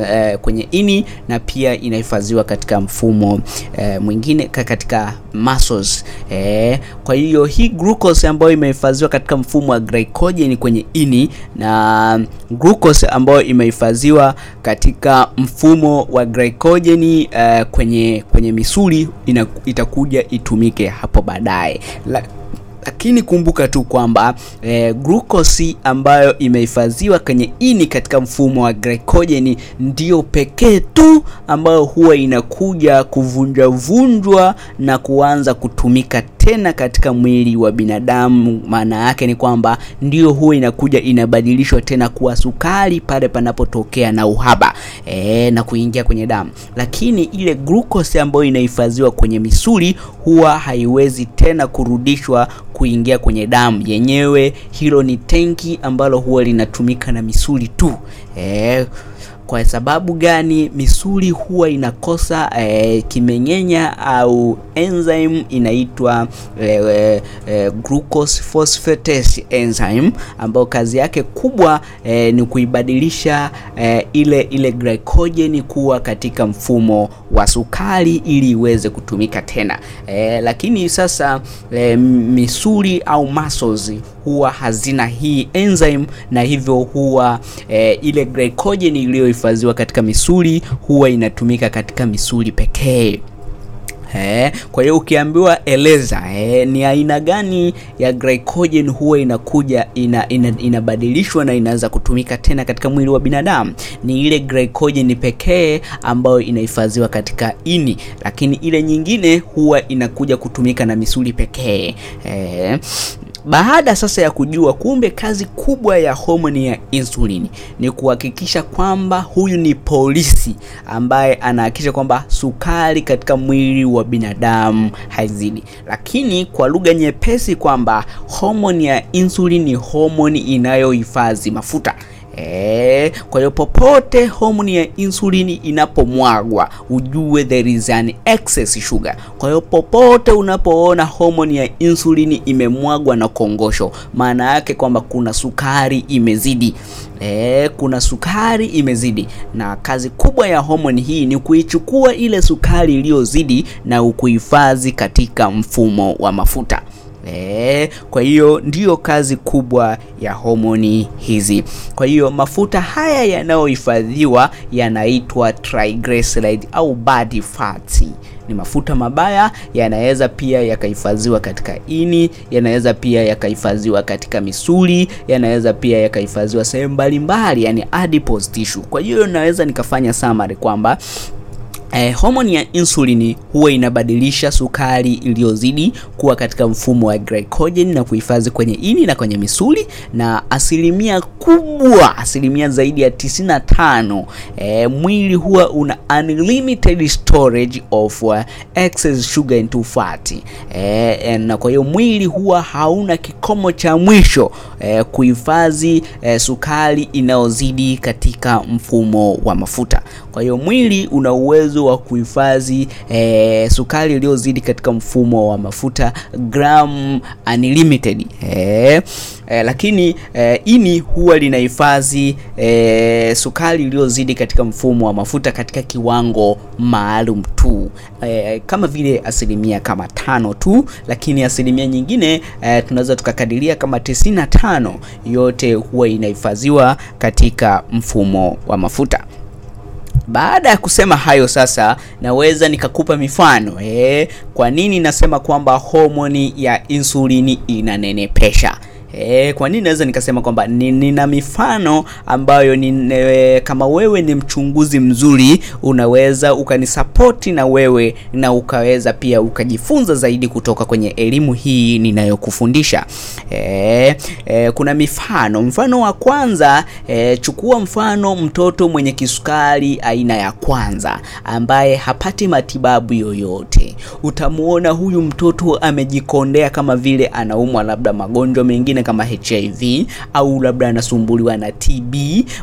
eh, kwenye ini na pia inahifadhiwa katika mfumo eh, mwingine katika muscles eh. Kwa hiyo hii glucose ambayo imehifadhiwa katika mfumo wa glycogen kwenye ini na glucose ambayo imehifadhiwa katika mfumo wa glycogen eh, kwenye kwenye misuli ina, itakuja itumike hapo baadaye lakini kumbuka tu kwamba e, glucose ambayo imehifadhiwa kwenye ini katika mfumo wa glycogen ndio pekee tu ambayo huwa inakuja kuvunjwa vunjwa na kuanza kutumika tena katika mwili wa binadamu. Maana yake ni kwamba ndio huwa inakuja inabadilishwa tena kuwa sukari pale panapotokea na uhaba e, na kuingia kwenye damu, lakini ile glucose ambayo inahifadhiwa kwenye misuli huwa haiwezi tena kurudishwa kuingia kwenye damu yenyewe. Hilo ni tenki ambalo huwa linatumika na misuli tu e, kwa sababu gani? Misuli huwa inakosa e, kimeng'enya au enzyme inaitwa e, e, eh, glucose phosphatase enzyme ambayo kazi yake kubwa e, ni kuibadilisha e, ile ile glycogen kuwa katika mfumo wa sukari ili iweze kutumika tena e, lakini sasa e, misuli au muscles huwa hazina hii enzyme na hivyo huwa e, ile glycogen iliyohifadhiwa katika misuli huwa inatumika katika misuli pekee. Eh, kwa hiyo ukiambiwa eleza eh, ni aina gani ya glycogen huwa inakuja ina, ina, inabadilishwa na inaanza kutumika tena katika mwili wa binadamu, ni ile glycogen pekee ambayo inahifadhiwa katika ini, lakini ile nyingine huwa inakuja kutumika na misuli pekee. Eh, baada sasa ya kujua kumbe kazi kubwa ya homoni ya insulini ni kuhakikisha kwamba huyu ni polisi ambaye anahakikisha kwamba sukari katika mwili wa binadamu haizidi, lakini kwa lugha nyepesi kwamba homoni ya insulini ni homoni inayohifadhi mafuta. E, kwa hiyo popote homoni ya insulini inapomwagwa ujue there is an excess sugar. Kwa hiyo popote unapoona homoni ya insulini imemwagwa na kongosho, maana yake kwamba kuna sukari imezidi. E, kuna sukari imezidi, na kazi kubwa ya homoni hii ni kuichukua ile sukari iliyozidi na kuhifadhi katika mfumo wa mafuta. E, kwa hiyo ndiyo kazi kubwa ya homoni hizi. Kwa hiyo mafuta haya yanayohifadhiwa yanaitwa triglyceride au bad fats. Ni mafuta mabaya, yanaweza pia yakahifadhiwa katika ini, yanaweza pia yakahifadhiwa katika misuli, yanaweza pia yakahifadhiwa sehemu mbalimbali, yani adipose tissue. Kwa hiyo naweza nikafanya summary kwamba Eh, homoni ya insulini huwa inabadilisha sukari iliyozidi kuwa katika mfumo wa glycogen na kuhifadhi kwenye ini na kwenye misuli, na asilimia kubwa, asilimia zaidi ya 95, eh, mwili huwa una unlimited storage of uh, excess sugar into fat. Eh, na kwa hiyo mwili huwa hauna kikomo cha mwisho eh, kuhifadhi eh, sukari inayozidi katika mfumo wa mafuta. Kwa hiyo mwili una uwezo wa kuhifadhi e, sukari iliyozidi katika mfumo wa mafuta gram unlimited e, e, lakini e, ini huwa linahifadhi e, sukari iliyozidi katika mfumo wa mafuta katika kiwango maalum tu e, kama vile asilimia kama tano tu, lakini asilimia nyingine eh, tunaweza tukakadiria kama 95 yote huwa inahifadhiwa katika mfumo wa mafuta. Baada ya kusema hayo sasa, naweza nikakupa mifano eh, kwa nini nasema kwamba homoni ya insulini inanenepesha. E, kwa nini naweza nikasema kwamba nina mifano ambayo ni, e, kama wewe ni mchunguzi mzuri unaweza ukanisapoti na wewe na ukaweza pia ukajifunza zaidi kutoka kwenye elimu hii ninayokufundisha. E, e, kuna mifano. Mfano wa kwanza e, chukua mfano mtoto mwenye kisukari aina ya kwanza ambaye hapati matibabu yoyote. utamuona huyu mtoto amejikondea kama vile anaumwa labda magonjwa mengine kama HIV au labda anasumbuliwa na TB.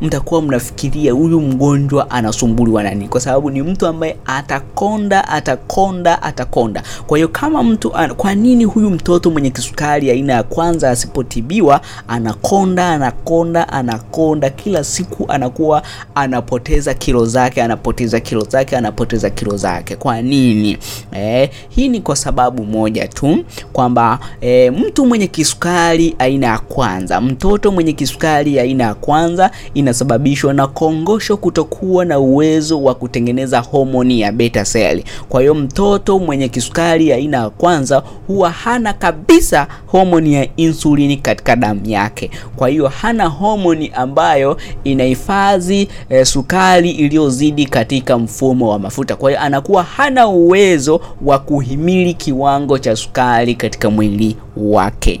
Mtakuwa mnafikiria huyu mgonjwa anasumbuliwa na nini, kwa sababu ni mtu ambaye atakonda atakonda atakonda. Kwa hiyo kama mtu kwa nini huyu mtoto mwenye kisukari aina ya kwanza asipotibiwa anakonda anakonda anakonda, kila siku anakuwa anapoteza kilo zake anapoteza kilo zake anapoteza kilo zake. Kwa nini? Eh, hii ni kwa sababu moja tu kwamba eh, mtu mwenye kisukari aina ya kwanza, mtoto mwenye kisukari aina ya kwanza inasababishwa na kongosho kutokuwa na uwezo wa kutengeneza homoni ya beta cell. Kwa hiyo mtoto mwenye kisukari aina ya kwanza huwa hana kabisa homoni ya insulini katika damu yake. Kwa hiyo hana homoni ambayo inahifadhi eh, sukari iliyozidi katika mfumo wa mafuta. Kwa hiyo anakuwa hana uwezo wa kuhimili kiwango cha sukari katika mwili wake.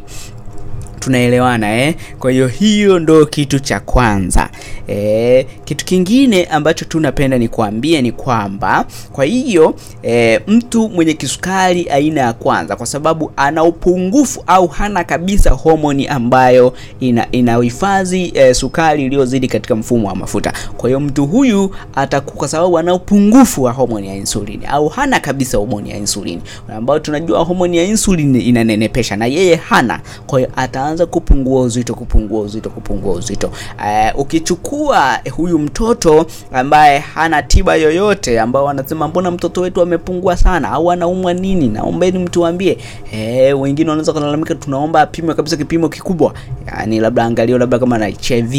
Tunaelewana eh? Kwa hiyo hiyo ndo kitu cha kwanza eh. Kitu kingine ambacho tunapenda ni kuambia ni kwamba kwa hiyo eh, mtu mwenye kisukari aina ya kwanza, kwa sababu ana upungufu au hana kabisa homoni ambayo ina inahifadhi eh, sukari iliyozidi katika mfumo wa mafuta. Kwa hiyo mtu huyu atakuwa, kwa sababu ana upungufu wa homoni ya insulini au hana kabisa homoni ya insulini, ambayo tunajua homoni ya insulini inanenepesha na yeye hana, kwa hiyo ata anza kupungua uzito kupungua uzito kupungua uzito. Uh, ukichukua huyu mtoto ambaye hana tiba yoyote, ambao wanasema mbona mtoto wetu amepungua sana au anaumwa nini, naombeni mtuambie. Eh, wengine wanaweza kulalamika, tunaomba apimwe kabisa kipimo kikubwa, yani labda angalio labda kama ana HIV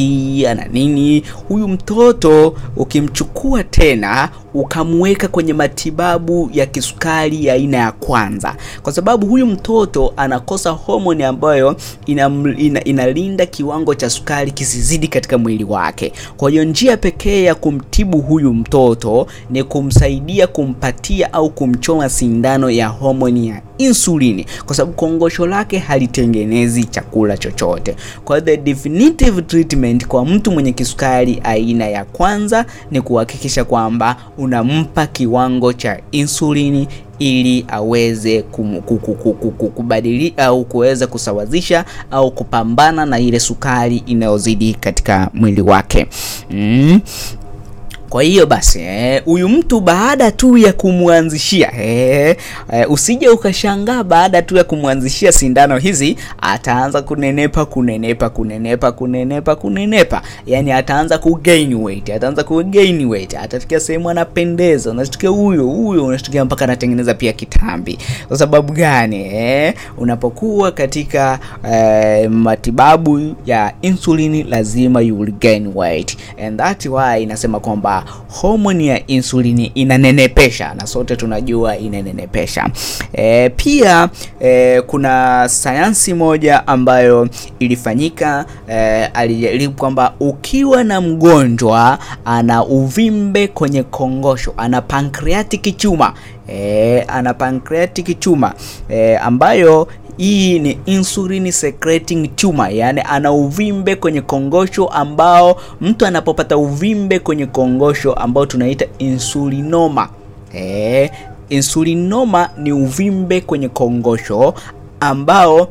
ana nini. Huyu mtoto ukimchukua tena ukamweka kwenye matibabu ya kisukari ya aina ya kwanza, kwa sababu huyu mtoto anakosa homoni ambayo ina Ina, inalinda kiwango cha sukari kisizidi katika mwili wake. Kwa hiyo njia pekee ya kumtibu huyu mtoto ni kumsaidia kumpatia au kumchoma sindano ya homoni ya insulini, kwa sababu kongosho lake halitengenezi chakula chochote. Kwa the definitive treatment kwa mtu mwenye kisukari aina ya kwanza ni kuhakikisha kwamba unampa kiwango cha insulini ili aweze kubadili au kuweza kusawazisha au kupambana na ile sukari inayozidi katika mwili wake mm. Kwa hiyo basi huyu eh, mtu baada tu ya kumwanzishia eh, eh, usije ukashangaa baada tu ya kumwanzishia sindano hizi ataanza kunenepa kunenepa kunenepa kunenepa kunenepa, yani ataanza ku gain weight, ataanza ku gain weight, atafikia sehemu anapendeza, unashtukia huyo huyo, unashtukia mpaka anatengeneza pia kitambi. Kwa sababu gani eh? Unapokuwa katika eh, matibabu ya insulini lazima you will gain weight and that why inasema kwamba homoni ya insulini inanenepesha na sote tunajua inanenepesha. E, pia e, kuna sayansi moja ambayo ilifanyika e, alijaribu kwamba ukiwa na mgonjwa ana uvimbe kwenye kongosho, ana pancreatic chuma e, ana pancreatic tumor e, ambayo hii ni insulin secreting tumor, yani ana uvimbe kwenye kongosho ambao mtu anapopata uvimbe kwenye kongosho ambao tunaita insulinoma. Eh, insulinoma ni uvimbe kwenye kongosho ambao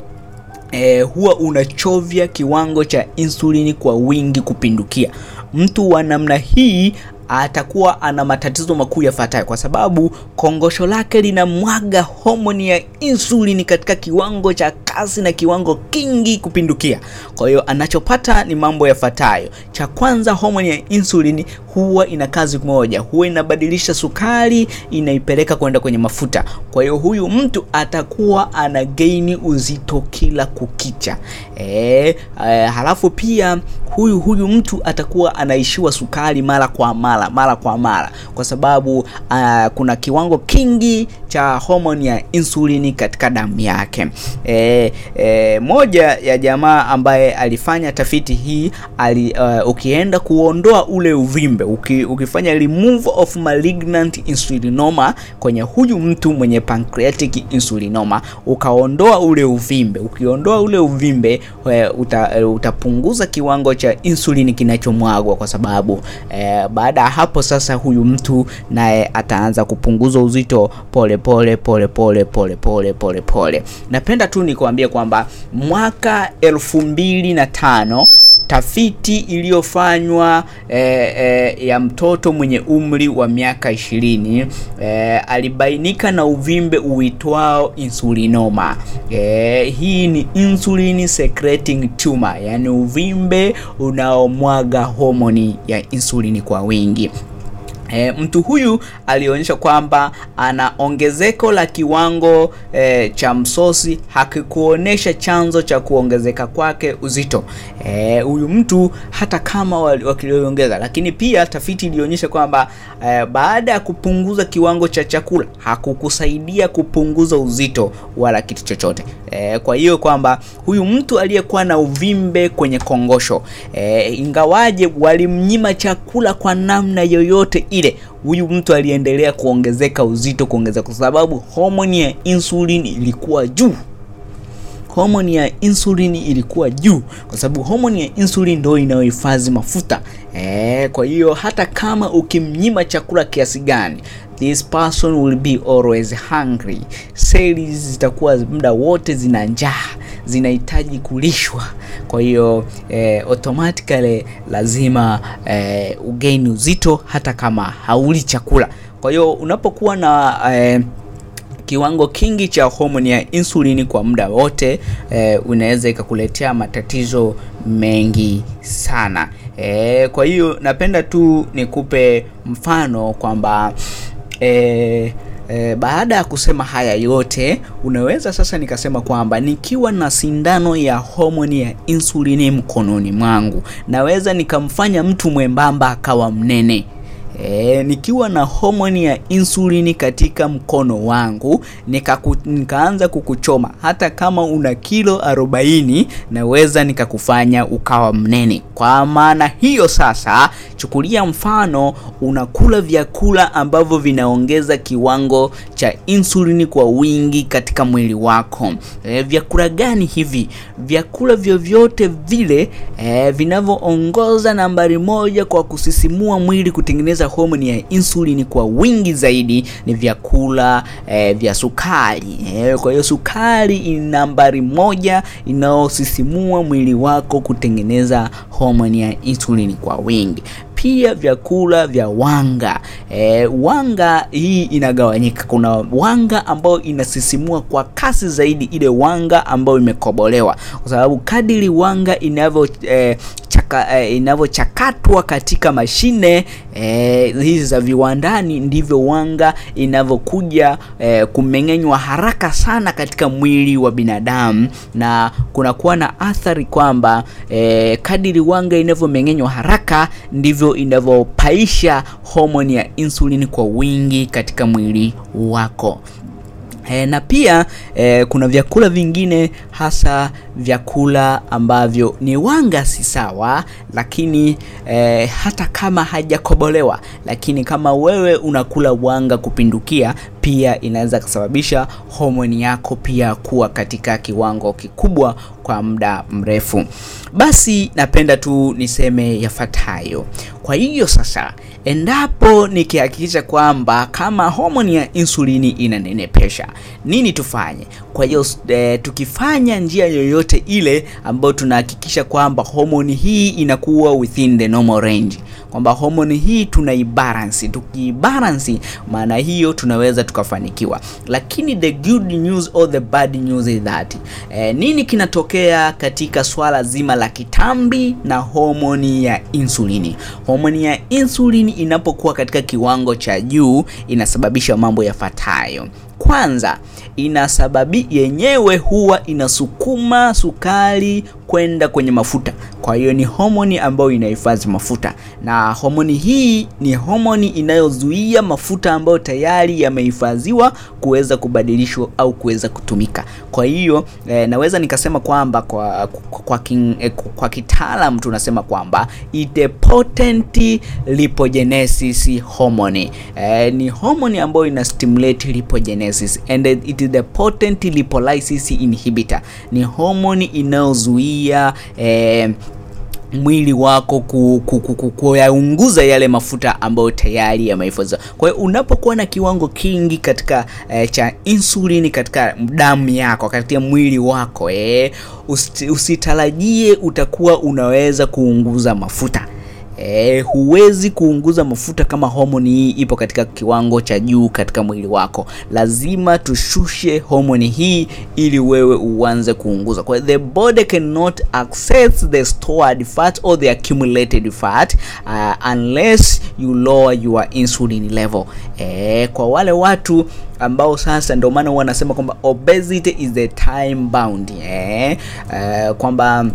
e, huwa unachovya kiwango cha insulini kwa wingi kupindukia. Mtu wa namna hii atakuwa ana matatizo makuu yafuatayo, kwa sababu kongosho lake linamwaga homoni ya insulini katika kiwango cha kasi na kiwango kingi kupindukia. Kwa hiyo anachopata ni mambo yafuatayo. Cha kwanza, homoni ya insulini huwa ina kazi moja, huwa inabadilisha sukari inaipeleka kwenda kwenye mafuta. Kwa hiyo huyu mtu atakuwa ana gaini uzito kila kukicha. E, e, halafu pia huyu huyu mtu atakuwa anaishiwa sukari mara kwa mara mara mara kwa mara kwa sababu uh, kuna kiwango kingi cha homoni ya insulini katika damu yake. E, e, moja ya jamaa ambaye alifanya tafiti hii ali, uh, ukienda kuondoa ule uvimbe uki, ukifanya remove of malignant insulinoma kwenye huyu mtu mwenye pancreatic insulinoma ukaondoa ule uvimbe, ukiondoa ule uvimbe uta, utapunguza kiwango cha insulini kinachomwagwa, kwa sababu eh, baada hapo sasa huyu mtu naye ataanza kupunguza uzito pole pole pole pole pole pole pole pole. Napenda tu nikuambie kwamba mwaka elfu mbili na tano tafiti iliyofanywa e, e, ya mtoto mwenye umri wa miaka ishirini e, alibainika na uvimbe uitwao insulinoma. E, hii ni insulin secreting tumor, yani uvimbe unaomwaga homoni ya insulini kwa wingi. E, mtu huyu alionyesha kwamba ana ongezeko la kiwango e, cha msosi hakikuonesha chanzo cha kuongezeka kwake uzito. Huyu E, mtu hata kama wakiliongeza, lakini pia tafiti ilionyesha kwamba e, baada ya kupunguza kiwango cha chakula hakukusaidia kupunguza uzito wala kitu chochote. E, kwa hiyo kwamba huyu mtu aliyekuwa na uvimbe kwenye kongosho e, ingawaje walimnyima chakula kwa namna yoyote ile huyu mtu aliendelea kuongezeka uzito kuongezeka, kwa sababu homoni ya insulin ilikuwa juu. Homoni ya insulin ilikuwa juu, kwa sababu homoni ya insulin ndio inayohifadhi mafuta e. Kwa hiyo hata kama ukimnyima chakula kiasi gani, this person will be always hungry. Seli zitakuwa muda wote zina njaa, zinahitaji kulishwa. Kwa hiyo eh, automatically lazima eh, ugain uzito hata kama hauli chakula. Kwa hiyo unapokuwa na eh, kiwango kingi cha homoni ya insulini kwa muda wote eh, unaweza ikakuletea matatizo mengi sana eh, kwa hiyo napenda tu nikupe mfano kwamba eh, E, baada ya kusema haya yote unaweza sasa nikasema kwamba nikiwa na sindano ya homoni ya insulini mkononi mwangu naweza nikamfanya mtu mwembamba akawa mnene. E, nikiwa na homoni ya insulini katika mkono wangu nikaanza kukuchoma hata kama una kilo 40 naweza nikakufanya ukawa mnene. Kwa maana hiyo sasa, chukulia mfano unakula vyakula ambavyo vinaongeza kiwango cha insulini kwa wingi katika mwili wako. E, vyakula gani hivi? Vyakula vyovyote vile e, vinavyoongoza nambari moja kwa kusisimua mwili kutengeneza homoni ya insulini kwa wingi zaidi ni vyakula eh, vya sukari eh. Kwa hiyo sukari ni nambari moja inaosisimua mwili wako kutengeneza homoni ya insulini kwa wingi. Pia vyakula vya wanga. E, wanga hii inagawanyika. Kuna wanga ambayo inasisimua kwa kasi zaidi, ile wanga ambayo imekobolewa, kwa sababu kadiri wanga inavyo e, chaka, e, inavyochakatwa katika mashine e, hizi za viwandani, ndivyo wanga inavyokuja e, kumeng'enywa haraka sana katika mwili wa binadamu, na kunakuwa na athari kwamba e, kadiri wanga inavyomeng'enywa haraka ndivyo inavyopaisha homoni ya insulin kwa wingi katika mwili wako. E, na pia e, kuna vyakula vingine hasa vyakula ambavyo ni wanga si sawa, lakini e, hata kama hajakobolewa, lakini kama wewe unakula wanga kupindukia, pia inaweza kusababisha homoni yako pia kuwa katika kiwango kikubwa kwa muda mrefu. Basi napenda tu niseme yafuatayo. Kwa hiyo sasa, endapo nikihakikisha kwamba kama homoni ya insulini inanenepesha, nini tufanye? Kwa hiyo e, tukifanya njia yoyote ile ambayo tunahakikisha kwamba homoni hii inakuwa within the normal range, kwamba homoni hii tunaibalance. Tukiibalance, maana hiyo tunaweza tukafanikiwa, lakini the good news or the bad news is that e, nini kinatokea katika swala zima la kitambi na homoni ya insulini? Homoni ya insulini inapokuwa katika kiwango cha juu inasababisha mambo yafuatayo. Kwanza, inasababi yenyewe huwa inasukuma sukari kwenda kwenye mafuta. Kwa hiyo ni homoni ambayo inahifadhi mafuta, na homoni hii ni homoni inayozuia mafuta ambayo tayari yamehifadhiwa kuweza kubadilishwa au kuweza kutumika. Kwa hiyo eh, naweza nikasema kwamba kwa, kwa, kwa, eh, kwa kitaalam tunasema kwamba it potent lipogenesis hormone. Eh, ni homoni ambayo ina stimulate lipogenesis and it is the potent lipolysis inhibitor. Ni homoni inayozuia eh, mwili wako kuyaunguza yale mafuta ambayo tayari yamehifadhiwa. Kwa hiyo unapokuwa na kiwango kingi katika eh, cha insulini katika damu yako katika mwili wako eh, usitarajie utakuwa unaweza kuunguza mafuta. E, huwezi kuunguza mafuta kama homoni hii ipo katika kiwango cha juu katika mwili wako. Lazima tushushe homoni hii ili wewe uanze kuunguza. Kwa the body cannot access the stored fat or the accumulated fat uh, unless you lower your insulin level. E, kwa wale watu ambao sasa ndio maana wanasema kwamba obesity is the time bound. E, uh, kwamba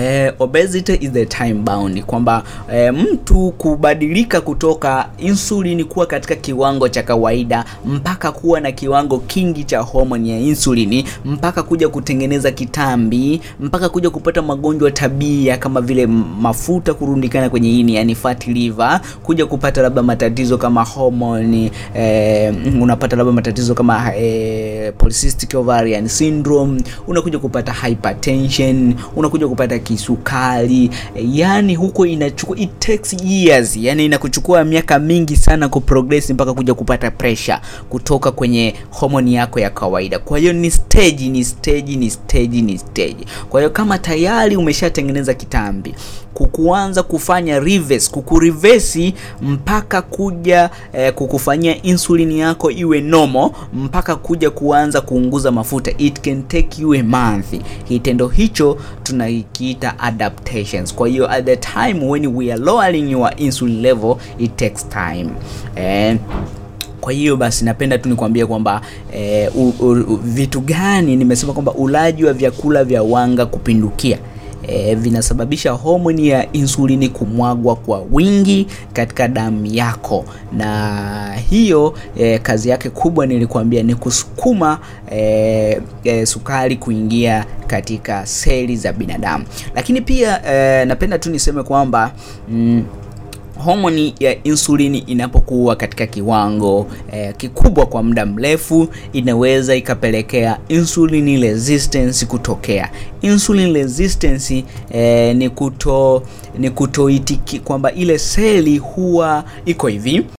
Eh, obesity is the time bound, kwamba eh, mtu kubadilika kutoka insulin kuwa katika kiwango cha kawaida mpaka kuwa na kiwango kingi cha homoni ya insulini mpaka kuja kutengeneza kitambi mpaka kuja kupata magonjwa tabia kama vile mafuta kurundikana kwenye ini, yani fatty liver, kuja kupata labda matatizo kama homoni eh, unapata labda matatizo kama eh, polycystic ovarian syndrome, unakuja kupata hypertension, unakuja kupata kisukari yani, huko inachukua it takes years, yani inakuchukua miaka mingi sana ku progress mpaka kuja kupata pressure kutoka kwenye homoni yako ya kawaida. Kwa hiyo ni stage, ni stage, ni stage, ni stage. Kwa hiyo kama tayari umeshatengeneza kitambi kukuanza kufanya reverse, kukureverse mpaka kuja eh, kukufanyia insulin yako iwe normal mpaka kuja kuanza kuunguza mafuta, it can take you a month. Kitendo hicho tunaikiita adaptations. Kwa hiyo at the time when we are lowering your insulin level it takes time eh, kwa hiyo basi napenda tu nikwambie kwamba eh, vitu gani nimesema kwamba ulaji wa vyakula vya wanga kupindukia E, vinasababisha homoni ya insulini kumwagwa kwa wingi katika damu yako, na hiyo e, kazi yake kubwa nilikwambia ni kusukuma e, e, sukari kuingia katika seli za binadamu. Lakini pia e, napenda tu niseme kwamba mm, homoni ya insulini inapokuwa katika kiwango eh, kikubwa kwa muda mrefu inaweza ikapelekea insulin resistance kutokea. Insulin resistance eh, ni kuto ni kutoitiki kwamba ile seli huwa iko hivi